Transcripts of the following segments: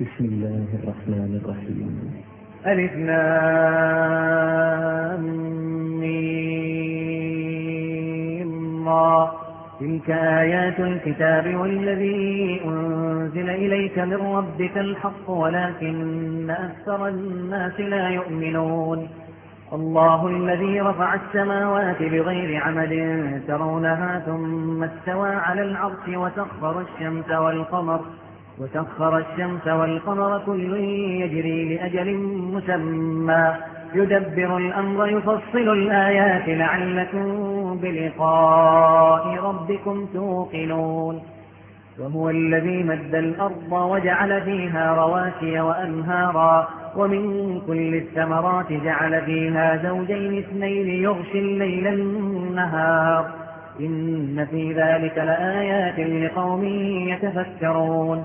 بسم الله الرحمن الرحيم. ألف تلك آيات الكتاب والذي أنزل إليك من ربك الحق ولكن أكثر الناس لا يؤمنون. الله الذي رفع السماوات بغير عمد ترونها ثم استوى على العرش وسخر الشمس والقمر. وسخر الشمس والقمر كل يجري لأجل مسمى. يدبر الأمر يفصل الآيات لعلكم بلقاء ربكم توقنون. وهو الذي مد الأرض وجعل فيها رواسي وأنهارا. ومن كل الثمرات جعل فيها زوجين اثنين يغشي الليل النهار. إن في ذلك لآيات لقوم يتفكرون.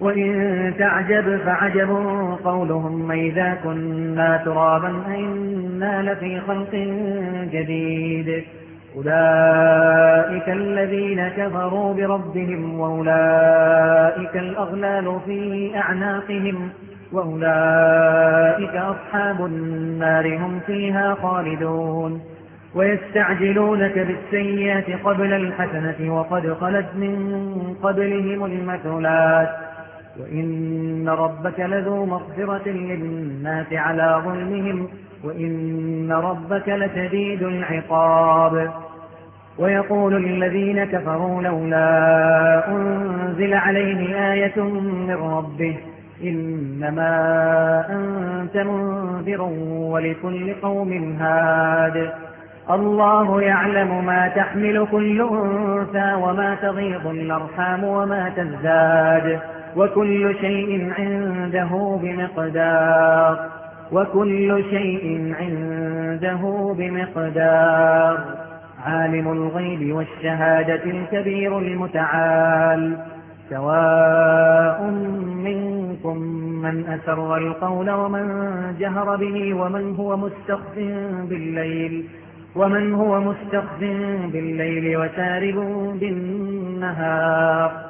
وإن تعجب فعجب قولهم إذا كنا ترابا أئنا لفي خلق جديد. أولئك الذين كفروا بربهم وأولئك الأغلال في أعناقهم وأولئك أصحاب النار هم فيها خالدون. ويستعجلونك بالسيئات قبل الحسنة وقد خلت من قبلهم المثلات. وإن ربك لذو مغفرة للناس على ظلمهم وإن ربك لشديد العقاب. ويقول الذين كفروا لولا أنزل عليه آية من ربه إنما أنت منذر ولكل قوم هاد. الله يعلم ما تحمل كل أنثى وما تغيض الأرحام وما تزداد. وكل شيء عنده بمقدار. وكل شيء عنده بمقدار. عالم الغيب والشهادة الكبير المتعال. سواء منكم من أسر القول ومن جهر به ومن هو مستخف بالليل. ومن هو مستخف بالليل وسارب بالنهار.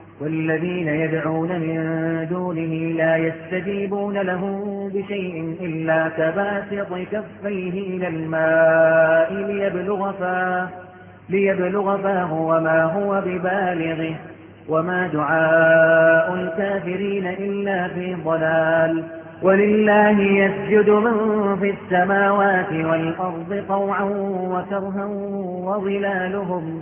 والذين يدعون من دونه لا يستجيبون له بشيء إلا كباسط كفيه إلى الماء ليبلغ فاه, ليبلغ فاه وما هو ببالغه وما دعاء الكافرين إلا في ضلال ولله يسجد من في السماوات والأرض طوعا وكرها وظلالهم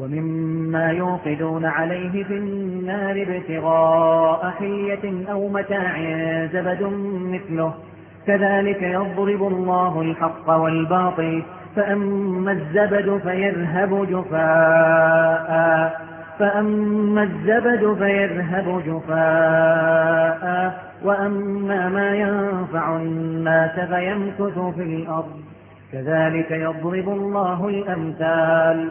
ومما يوقدون عليه في النار ابتغاء حية أو متاع زبد مثله. كذلك يضرب الله الحق والباطل فأما الزبد فيذهب جفاء. فأما الزبد فيذهب جفاء. وأما ما ينفع الناس فيمكث في الأرض. كذلك يضرب الله الأمثال.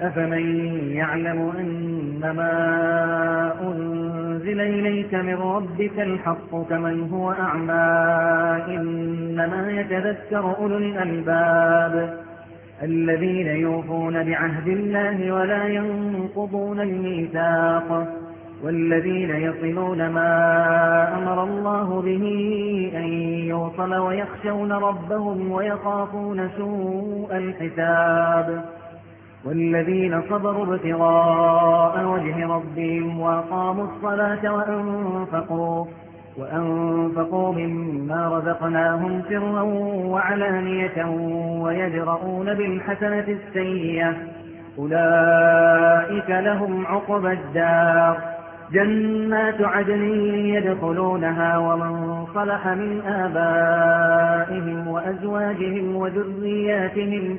أفمن يعلم أنما أنزل إليك من ربك الحق كمن هو أعمى إنما يتذكر أولو الألباب الذين يوفون بعهد الله ولا ينقضون الميثاق والذين يصلون ما أمر الله به أن يوصل ويخشون ربهم ويخافون سوء الحساب والذين صبروا ابتغاء وجه ربهم وأقاموا الصلاة وأنفقوا وأنفقوا مما رزقناهم سرا وعلانية ويجرؤون بالحسنة السيئة. أولئك لهم عقبى الدار. جنات عدن يدخلونها ومن صلح من آبائهم وأزواجهم وذرياتهم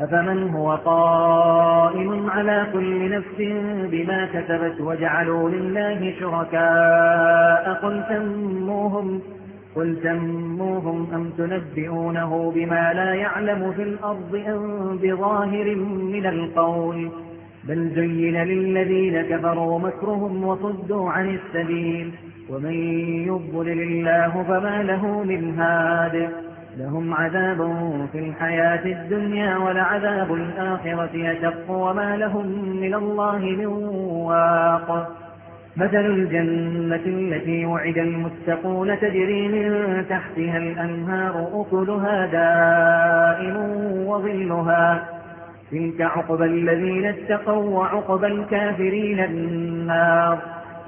أفمن هو قائم على كل نفس بما كتبت وجعلوا لله شركاء قل سموهم قل سموهم أم تنبئونه بما لا يعلم في الأرض أم بظاهر من القول بل زين للذين كفروا مكرهم وصدوا عن السبيل ومن يضلل الله فما له من هاد لهم عذاب في الحياة الدنيا ولعذاب الآخرة يشق وما لهم من الله من واق. مثل الجنة التي وعد المتقون تجري من تحتها الأنهار أكلها دائم وظلها. تلك عقبى الذين اتقوا وعقبى الكافرين النار.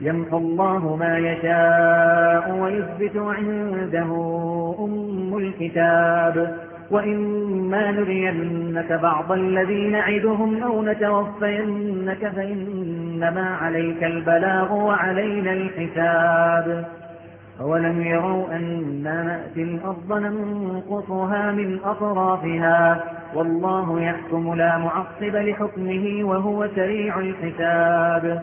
يمحو الله ما يشاء ويثبت عنده أم الكتاب. وإما نرينك بعض الذي نعدهم أو نتوفينك فإنما عليك البلاغ وعلينا الحساب. أولم يروا أنا نأتي الأرض ننقصها من أطرافها. والله يحكم لا معصب لحكمه وهو سريع الحساب.